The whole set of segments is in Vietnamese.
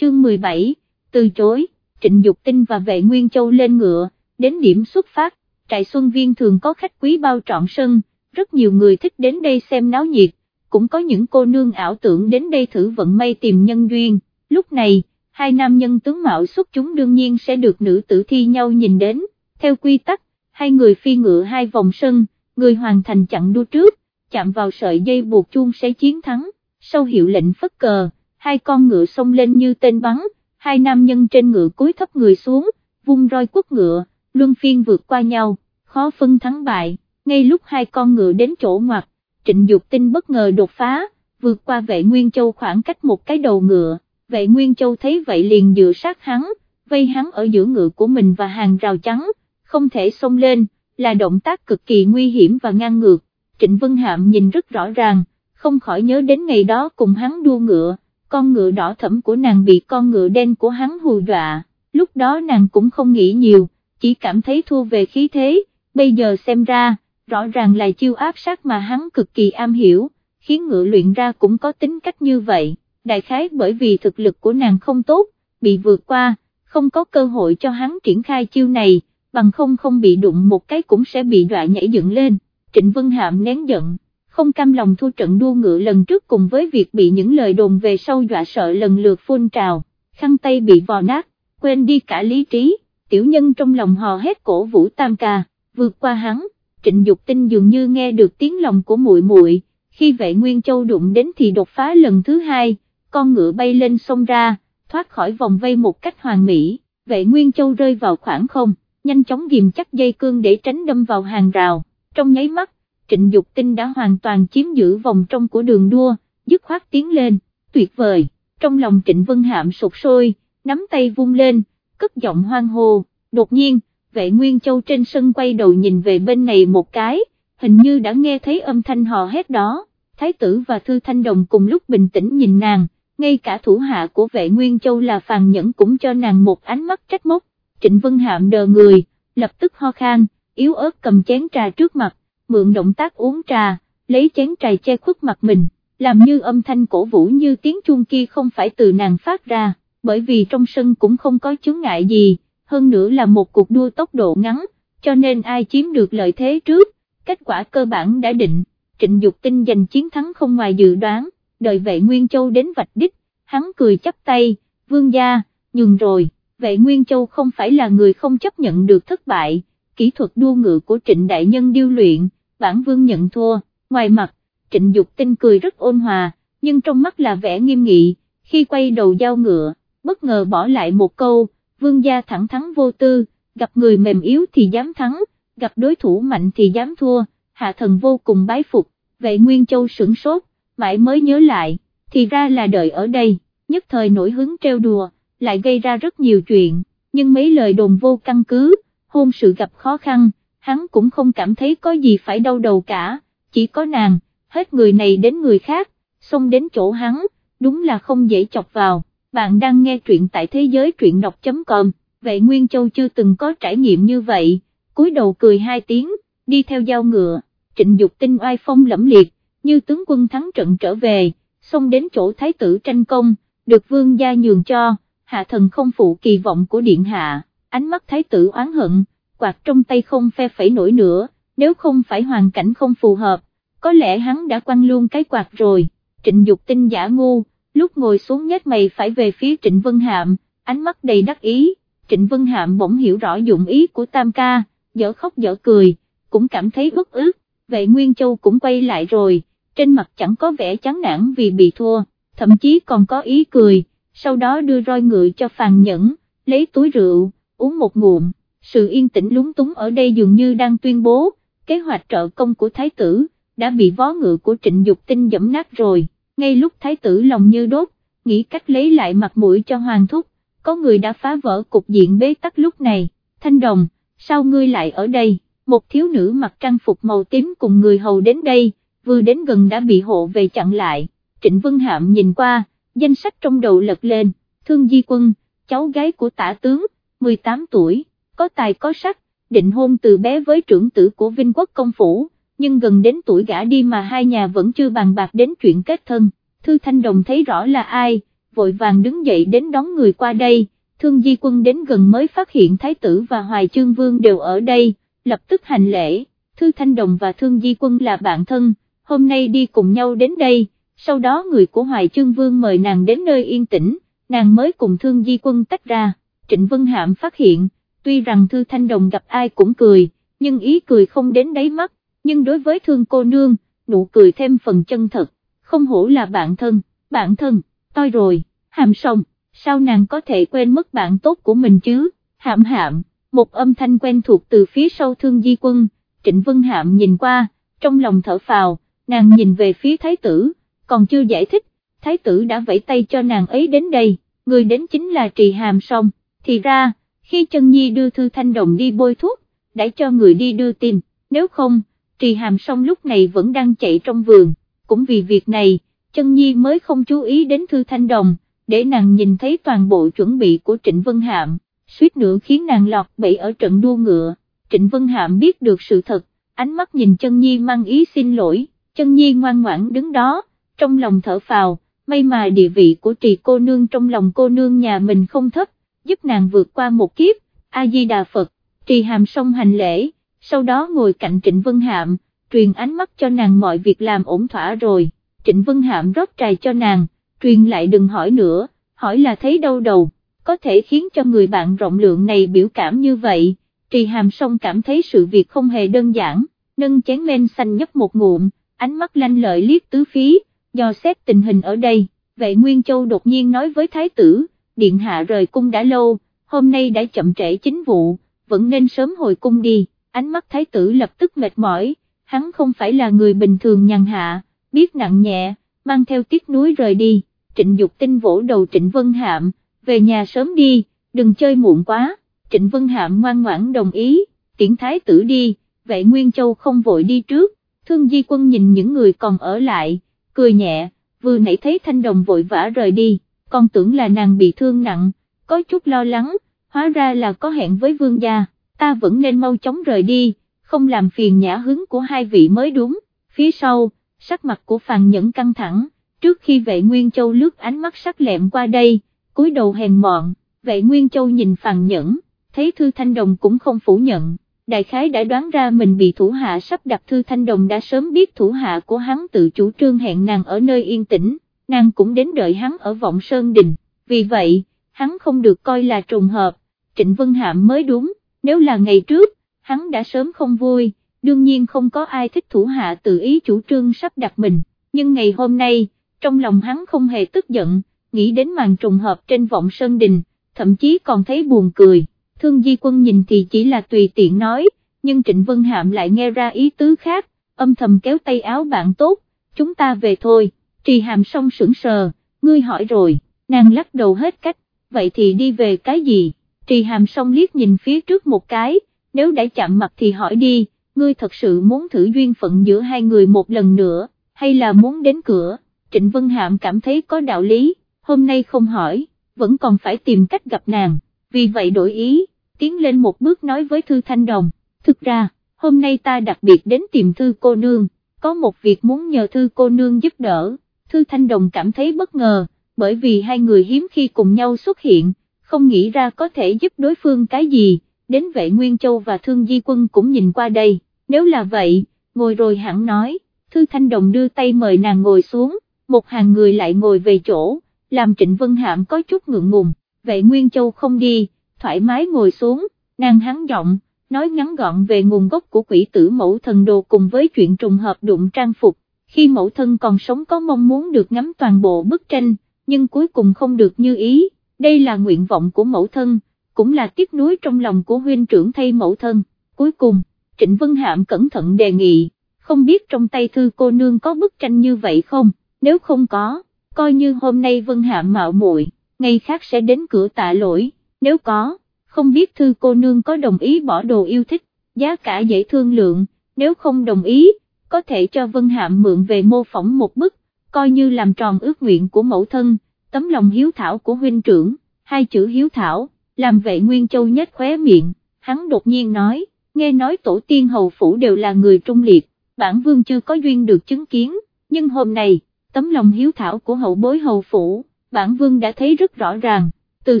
chương 17, từ chối, Trịnh Dục Tinh và vệ Nguyên Châu lên ngựa, đến điểm xuất phát, trại Xuân Viên thường có khách quý bao trọn sân, rất nhiều người thích đến đây xem náo nhiệt, cũng có những cô nương ảo tưởng đến đây thử vận may tìm nhân duyên, lúc này, hai nam nhân tướng mạo xuất chúng đương nhiên sẽ được nữ tử thi nhau nhìn đến, theo quy tắc, hai người phi ngựa hai vòng sân, người hoàn thành chặn đua trước, chạm vào sợi dây buộc chuông sẽ chiến thắng, sau hiệu lệnh phất cờ, hai con ngựa xông lên như tên bắn, hai nam nhân trên ngựa cúi thấp người xuống, vung roi quất ngựa, luân phiên vượt qua nhau, khó phân thắng bại, ngay lúc hai con ngựa đến chỗ ngoặt, trịnh Dục tinh bất ngờ đột phá, vượt qua vệ Nguyên Châu khoảng cách một cái đầu ngựa, vệ Nguyên Châu thấy vậy liền dựa sát hắn, vây hắn ở giữa ngựa của mình và hàng rào trắng, không thể xông lên, là động tác cực kỳ nguy hiểm và ngang ngược, Trịnh Vân Hạm nhìn rất rõ ràng, không khỏi nhớ đến ngày đó cùng hắn đua ngựa, con ngựa đỏ thẫm của nàng bị con ngựa đen của hắn hù dọa, lúc đó nàng cũng không nghĩ nhiều, chỉ cảm thấy thua về khí thế, bây giờ xem ra, rõ ràng là chiêu áp sát mà hắn cực kỳ am hiểu, khiến ngựa luyện ra cũng có tính cách như vậy, đại khái bởi vì thực lực của nàng không tốt, bị vượt qua, không có cơ hội cho hắn triển khai chiêu này, bằng không không bị đụng một cái cũng sẽ bị đọa nhảy dựng lên, Trịnh Vân Hạm nén giận, không cam lòng thua trận đua ngựa lần trước cùng với việc bị những lời đồn về sau dọa sợ lần lượt phun trào, khăn tay bị vò nát, quên đi cả lý trí, tiểu nhân trong lòng hò hét cổ vũ tam ca, vượt qua hắn, trịnh Dục tinh dường như nghe được tiếng lòng của muội muội. khi vệ Nguyên Châu đụng đến thì đột phá lần thứ hai, con ngựa bay lên sông ra, thoát khỏi vòng vây một cách hoàn mỹ, vệ Nguyên Châu rơi vào khoảng không, nhanh chóng ghim chắc dây cương để tránh đâm vào hàng rào, trong nháy mắt, trịnh Dục tinh đã hoàn toàn chiếm giữ vòng trong của đường đua, dứt khoát tiến lên, tuyệt vời, trong lòng trịnh Vân Hạm sụt sôi, nắm tay vung lên, cất giọng hoang hồ. đột nhiên, vệ Nguyên Châu trên sân quay đầu nhìn về bên này một cái, hình như đã nghe thấy âm thanh hò hét đó, Thái tử và Thư Thanh Đồng cùng lúc bình tĩnh nhìn nàng, ngay cả thủ hạ của vệ Nguyên Châu là Phàn Nhẫn cũng cho nàng một ánh mắt trách móc, Trịnh Vân Hạm đờ người, lập tức ho khan, yếu ớt cầm chén trà trước mặt, mượn động tác uống trà, lấy chén trà che khuất mặt mình, làm như âm thanh cổ vũ như tiếng chuông kia không phải từ nàng phát ra, bởi vì trong sân cũng không có chướng ngại gì, hơn nữa là một cuộc đua tốc độ ngắn, cho nên ai chiếm được lợi thế trước, kết quả cơ bản đã định, trịnh Dục tinh giành chiến thắng không ngoài dự đoán, đợi vệ Nguyên Châu đến vạch đích, hắn cười chắp tay, vương gia, nhường rồi, vệ Nguyên Châu không phải là người không chấp nhận được thất bại, kỹ thuật đua ngựa của trịnh đại nhân điêu luyện, bản vương nhận thua, ngoài mặt, trịnh Dục tinh cười rất ôn hòa, nhưng trong mắt là vẻ nghiêm nghị, khi quay đầu giao ngựa, bất ngờ bỏ lại một câu, vương gia thẳng thắn vô tư, gặp người mềm yếu thì dám thắng, gặp đối thủ mạnh thì dám thua, hạ thần vô cùng bái phục, vậy Nguyên Châu sửng sốt, mãi mới nhớ lại, thì ra là đợi ở đây, nhất thời nổi hứng treo đùa, lại gây ra rất nhiều chuyện, nhưng mấy lời đồn vô căn cứ, hôn sự gặp khó khăn, hắn cũng không cảm thấy có gì phải đau đầu cả, chỉ có nàng, hết người này đến người khác, xông đến chỗ hắn, đúng là không dễ chọc vào. Bạn đang nghe truyện tại thế giới truyện đọc.com, vậy Nguyên Châu chưa từng có trải nghiệm như vậy, cúi đầu cười hai tiếng, đi theo dao ngựa, trịnh Dục tinh oai phong lẫm liệt, như tướng quân thắng trận trở về, xông đến chỗ thái tử tranh công, được vương gia nhường cho, hạ thần không phụ kỳ vọng của điện hạ, ánh mắt thái tử oán hận, quạt trong tay không phe phẩy nổi nữa, nếu không phải hoàn cảnh không phù hợp, có lẽ hắn đã quăng luôn cái quạt rồi, trịnh Dục tinh giả ngu lúc ngồi xuống nhét mày phải về phía Trịnh Vân Hạm, ánh mắt đầy đắc ý, Trịnh Vân Hạm bỗng hiểu rõ dụng ý của Tam ca, dở khóc dở cười, cũng cảm thấy bất ức, vệ Nguyên Châu cũng quay lại rồi, trên mặt chẳng có vẻ chán nản vì bị thua, thậm chí còn có ý cười, sau đó đưa roi ngựa cho Phàn Nhẫn, lấy túi rượu, uống một ngụm, sự yên tĩnh lúng túng ở đây dường như đang tuyên bố, kế hoạch trợ công của Thái tử, đã bị vó ngựa của Trịnh Dục Tinh dẫm nát rồi. Ngay lúc thái tử lòng như đốt, nghĩ cách lấy lại mặt mũi cho hoàng thúc, có người đã phá vỡ cục diện bế tắc lúc này, thanh đồng, sao ngươi lại ở đây, một thiếu nữ mặc trang phục màu tím cùng người hầu đến đây, vừa đến gần đã bị hộ về chặn lại, Trịnh Vân Hạm nhìn qua, danh sách trong đầu lật lên, Thương Di Quân, cháu gái của tả tướng, 18 tuổi, có tài có sắc, định hôn từ bé với trưởng tử của Vinh Quốc Công Phủ nhưng gần đến tuổi gã đi mà hai nhà vẫn chưa bàn bạc đến chuyện kết thân, Thư Thanh Đồng thấy rõ là ai, vội vàng đứng dậy đến đón người qua đây, thương di quân đến gần mới phát hiện thái tử và hoài chương vương đều ở đây, lập tức hành lễ, thư thanh đồng và thương di quân là bạn thân, hôm nay đi cùng nhau đến đây, sau đó người của hoài chương vương mời nàng đến nơi yên tĩnh, nàng mới cùng thương di quân tách ra, Trịnh Vân Hạm phát hiện, tuy rằng thư thanh đồng gặp ai cũng cười, nhưng ý cười không đến đáy mắt, nhưng đối với thương cô nương, nụ cười thêm phần chân thật, không hổ là bạn thân, bạn thân, toi rồi, hàm xong, sao nàng có thể quên mất bạn tốt của mình chứ, hạm hạm, một âm thanh quen thuộc từ phía sau thương di quân, trịnh vân hạm nhìn qua, trong lòng thở phào, nàng nhìn về phía thái tử, còn chưa giải thích, thái tử đã vẫy tay cho nàng ấy đến đây, người đến chính là trì hàm song, thì ra, khi chân nhi đưa thư thanh đồng đi bôi thuốc, đã cho người đi đưa tin, nếu không, trì hàm song lúc này vẫn đang chạy trong vườn, cũng vì việc này, chân nhi mới không chú ý đến thư thanh đồng, để nàng nhìn thấy toàn bộ chuẩn bị của Trịnh Vân Hạm, suýt nữa khiến nàng lọt bẫy ở trận đua ngựa, Trịnh Vân Hạm biết được sự thật, ánh mắt nhìn chân nhi mang ý xin lỗi, chân nhi ngoan ngoãn đứng đó, trong lòng thở phào, may mà địa vị của trì cô nương trong lòng cô nương nhà mình không thấp, giúp nàng vượt qua một kiếp, A-di-đà Phật, trì hàm xong hành lễ, sau đó ngồi cạnh Trịnh Vân Hạm, truyền ánh mắt cho nàng mọi việc làm ổn thỏa rồi, Trịnh Vân Hạm rót trà cho nàng, truyền lại đừng hỏi nữa, hỏi là thấy đâu đầu, có thể khiến cho người bạn rộng lượng này biểu cảm như vậy, trì hàm xong cảm thấy sự việc không hề đơn giản, nâng chén men xanh nhấp một ngụm, ánh mắt lanh lợi liếc tứ phí, do xét tình hình ở đây, vệ Nguyên Châu đột nhiên nói với Thái tử, Điện Hạ rời cung đã lâu, hôm nay đã chậm trễ chính vụ, vẫn nên sớm hồi cung đi, ánh mắt Thái tử lập tức mệt mỏi, hắn không phải là người bình thường nhàn hạ, biết nặng nhẹ, mang theo tiếc núi rời đi, trịnh Dục tinh vỗ đầu trịnh Vân Hạm, về nhà sớm đi, đừng chơi muộn quá, trịnh Vân Hạm ngoan ngoãn đồng ý, tiễn Thái tử đi, vệ Nguyên Châu không vội đi trước, thương di quân nhìn những người còn ở lại, cười nhẹ, vừa nãy thấy thanh đồng vội vã rời đi, còn tưởng là nàng bị thương nặng, có chút lo lắng, hóa ra là có hẹn với vương gia, ta vẫn nên mau chóng rời đi, không làm phiền nhã hứng của hai vị mới đúng, phía sau, sắc mặt của phàn nhẫn căng thẳng, trước khi vệ Nguyên Châu lướt ánh mắt sắc lẹm qua đây, cúi đầu hèn mọn, vệ Nguyên Châu nhìn phàn nhẫn, thấy Thư Thanh Đồng cũng không phủ nhận, đại khái đã đoán ra mình bị thủ hạ sắp đặt Thư Thanh Đồng đã sớm biết thủ hạ của hắn tự chủ trương hẹn nàng ở nơi yên tĩnh, nàng cũng đến đợi hắn ở vọng Sơn Đình, vì vậy, hắn không được coi là trùng hợp, Trịnh Vân Hạm mới đúng, nếu là ngày trước, hắn đã sớm không vui, đương nhiên không có ai thích thủ hạ tự ý chủ trương sắp đặt mình, nhưng ngày hôm nay, trong lòng hắn không hề tức giận, nghĩ đến màn trùng hợp trên vọng Sơn Đình, thậm chí còn thấy buồn cười thương di quân nhìn thì chỉ là tùy tiện nói, nhưng Trịnh Vân Hạm lại nghe ra ý tứ khác, âm thầm kéo tay áo bạn tốt, chúng ta về thôi, trì hàm song sững sờ, ngươi hỏi rồi, nàng lắc đầu hết cách, vậy thì đi về cái gì, trì hàm song liếc nhìn phía trước một cái, nếu đã chạm mặt thì hỏi đi, ngươi thật sự muốn thử duyên phận giữa hai người một lần nữa, hay là muốn đến cửa, Trịnh Vân Hạm cảm thấy có đạo lý, hôm nay không hỏi, vẫn còn phải tìm cách gặp nàng, vì vậy đổi ý, tiến lên một bước nói với Thư Thanh Đồng, thực ra, hôm nay ta đặc biệt đến tìm Thư cô nương, có một việc muốn nhờ Thư cô nương giúp đỡ, Thư Thanh Đồng cảm thấy bất ngờ, bởi vì hai người hiếm khi cùng nhau xuất hiện, không nghĩ ra có thể giúp đối phương cái gì, đến vệ Nguyên Châu và Thương Di Quân cũng nhìn qua đây, nếu là vậy, ngồi rồi hẳn nói, Thư Thanh Đồng đưa tay mời nàng ngồi xuống, một hàng người lại ngồi về chỗ, làm Trịnh Vân Hạm có chút ngượng ngùng, vệ Nguyên Châu không đi, thoải mái ngồi xuống, nàng hắn giọng, nói ngắn gọn về nguồn gốc của quỷ tử mẫu thần đồ cùng với chuyện trùng hợp đụng trang phục, khi mẫu thân còn sống có mong muốn được ngắm toàn bộ bức tranh, nhưng cuối cùng không được như ý, đây là nguyện vọng của mẫu thân, cũng là tiếc nuối trong lòng của huynh trưởng thay mẫu thân, cuối cùng, Trịnh Vân Hạm cẩn thận đề nghị, không biết trong tay thư cô nương có bức tranh như vậy không, nếu không có, coi như hôm nay Vân Hạm mạo muội, ngày khác sẽ đến cửa tạ lỗi. Nếu có, không biết thư cô nương có đồng ý bỏ đồ yêu thích, giá cả dễ thương lượng, nếu không đồng ý, có thể cho Vân Hạm mượn về mô phỏng một bức, coi như làm tròn ước nguyện của mẫu thân, tấm lòng hiếu thảo của huynh trưởng, hai chữ hiếu thảo, làm vệ Nguyên Châu nhếch khóe miệng, hắn đột nhiên nói, nghe nói tổ tiên hầu phủ đều là người trung liệt, bản vương chưa có duyên được chứng kiến, nhưng hôm nay, tấm lòng hiếu thảo của hậu bối hầu phủ, bản vương đã thấy rất rõ ràng, từ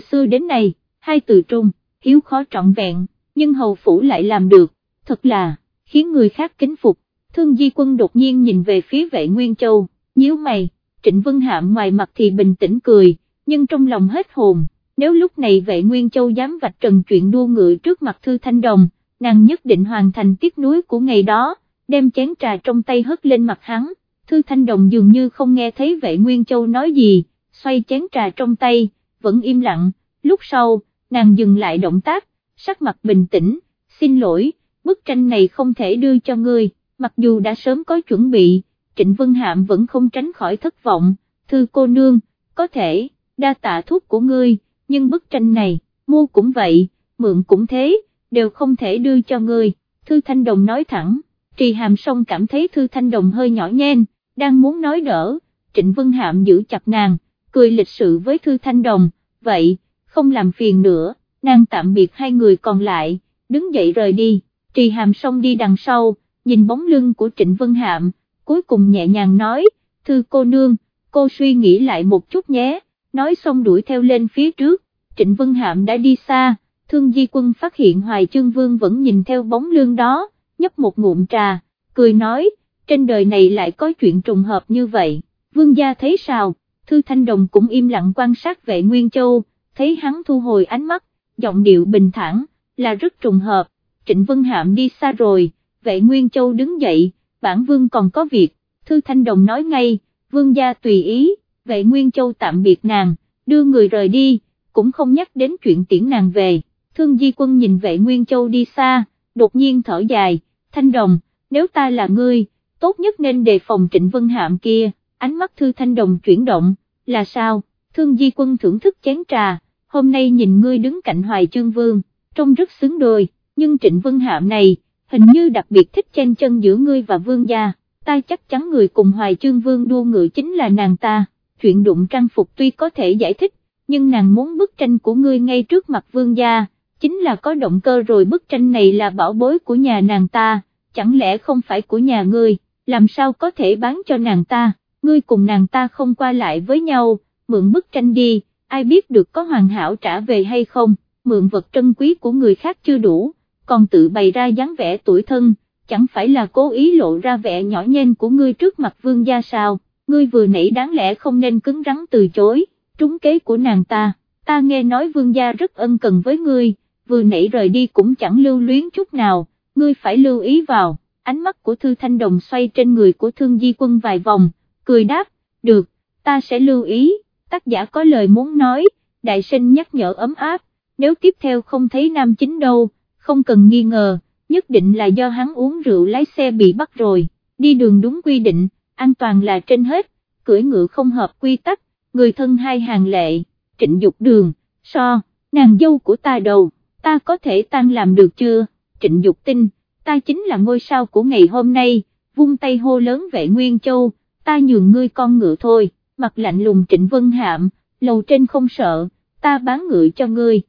xưa đến nay, hai từ trung, hiếu khó trọn vẹn, nhưng hầu phủ lại làm được, thật là, khiến người khác kính phục, thương di quân đột nhiên nhìn về phía vệ Nguyên Châu, nhíu mày, Trịnh Vân Hạm ngoài mặt thì bình tĩnh cười, nhưng trong lòng hết hồn, nếu lúc này vệ Nguyên Châu dám vạch trần chuyện đua ngựa trước mặt Thư Thanh Đồng, nàng nhất định hoàn thành tiếc núi của ngày đó, đem chén trà trong tay hất lên mặt hắn, Thư Thanh Đồng dường như không nghe thấy vệ Nguyên Châu nói gì, xoay chén trà trong tay, vẫn im lặng, lúc sau, nàng dừng lại động tác, sắc mặt bình tĩnh, xin lỗi, bức tranh này không thể đưa cho ngươi, mặc dù đã sớm có chuẩn bị, Trịnh Vân Hạm vẫn không tránh khỏi thất vọng, thư cô nương, có thể, đa tạ thuốc của ngươi, nhưng bức tranh này, mua cũng vậy, mượn cũng thế, đều không thể đưa cho ngươi, Thư Thanh Đồng nói thẳng, Trì Hàm xong cảm thấy Thư Thanh Đồng hơi nhỏ nhen, đang muốn nói đỡ, Trịnh Vân Hạm giữ chặt nàng, cười lịch sự với Thư Thanh Đồng, vậy, không làm phiền nữa, nàng tạm biệt hai người còn lại, đứng dậy rời đi, Trì Hàm xong đi đằng sau, nhìn bóng lưng của Trịnh Vân Hạm, cuối cùng nhẹ nhàng nói, Thư cô nương, cô suy nghĩ lại một chút nhé, nói xong đuổi theo lên phía trước, Trịnh Vân Hạm đã đi xa, Thương Di Quân phát hiện Hoài Trương Vương vẫn nhìn theo bóng lưng đó, nhấp một ngụm trà, cười nói, trên đời này lại có chuyện trùng hợp như vậy, Vương gia thấy sao, Thư Thanh Đồng cũng im lặng quan sát vệ Nguyên Châu, thấy hắn thu hồi ánh mắt, giọng điệu bình thản, là rất trùng hợp, Trịnh Vân Hạm đi xa rồi, vệ Nguyên Châu đứng dậy, bản Vương còn có việc, Thư Thanh Đồng nói ngay, Vương gia tùy ý, vệ Nguyên Châu tạm biệt nàng, đưa người rời đi, cũng không nhắc đến chuyện tiễn nàng về, Thương Di Quân nhìn vệ Nguyên Châu đi xa, đột nhiên thở dài, Thanh Đồng, nếu ta là ngươi, tốt nhất nên đề phòng Trịnh Vân Hạm kia, ánh mắt Thư Thanh Đồng chuyển động, là sao, Thương Di Quân thưởng thức chén trà, hôm nay nhìn ngươi đứng cạnh Hoài Chương Vương, trông rất xứng đôi, nhưng Trịnh Vân Hạm này, hình như đặc biệt thích chen chân giữa ngươi và Vương gia, ta chắc chắn người cùng Hoài Chương Vương đua ngựa chính là nàng ta, chuyện đụng trang phục tuy có thể giải thích, nhưng nàng muốn bức tranh của ngươi ngay trước mặt Vương gia, chính là có động cơ rồi bức tranh này là bảo bối của nhà nàng ta, chẳng lẽ không phải của nhà ngươi, làm sao có thể bán cho nàng ta, ngươi cùng nàng ta không qua lại với nhau, mượn bức tranh đi, ai biết được có hoàn hảo trả về hay không, mượn vật trân quý của người khác chưa đủ, còn tự bày ra dáng vẻ tuổi thân, chẳng phải là cố ý lộ ra vẻ nhỏ nhen của ngươi trước mặt vương gia sao, ngươi vừa nãy đáng lẽ không nên cứng rắn từ chối, trúng kế của nàng ta, ta nghe nói vương gia rất ân cần với ngươi, vừa nãy rời đi cũng chẳng lưu luyến chút nào, ngươi phải lưu ý vào, ánh mắt của Thư Thanh Đồng xoay trên người của Thương Di Quân vài vòng, cười đáp, được, ta sẽ lưu ý, tác giả có lời muốn nói, đại sinh nhắc nhở ấm áp, nếu tiếp theo không thấy nam chính đâu, không cần nghi ngờ, nhất định là do hắn uống rượu lái xe bị bắt rồi, đi đường đúng quy định, an toàn là trên hết, cưỡi ngựa không hợp quy tắc, người thân hai hàng lệ, trịnh dục đường, so, nàng dâu của ta đầu, ta có thể tan làm được chưa, trịnh dục tinh, ta chính là ngôi sao của ngày hôm nay, vung tay hô lớn vệ Nguyên Châu, ta nhường ngươi con ngựa thôi, mặt lạnh lùng trịnh vân hạm, lầu trên không sợ, ta bán ngựa cho ngươi,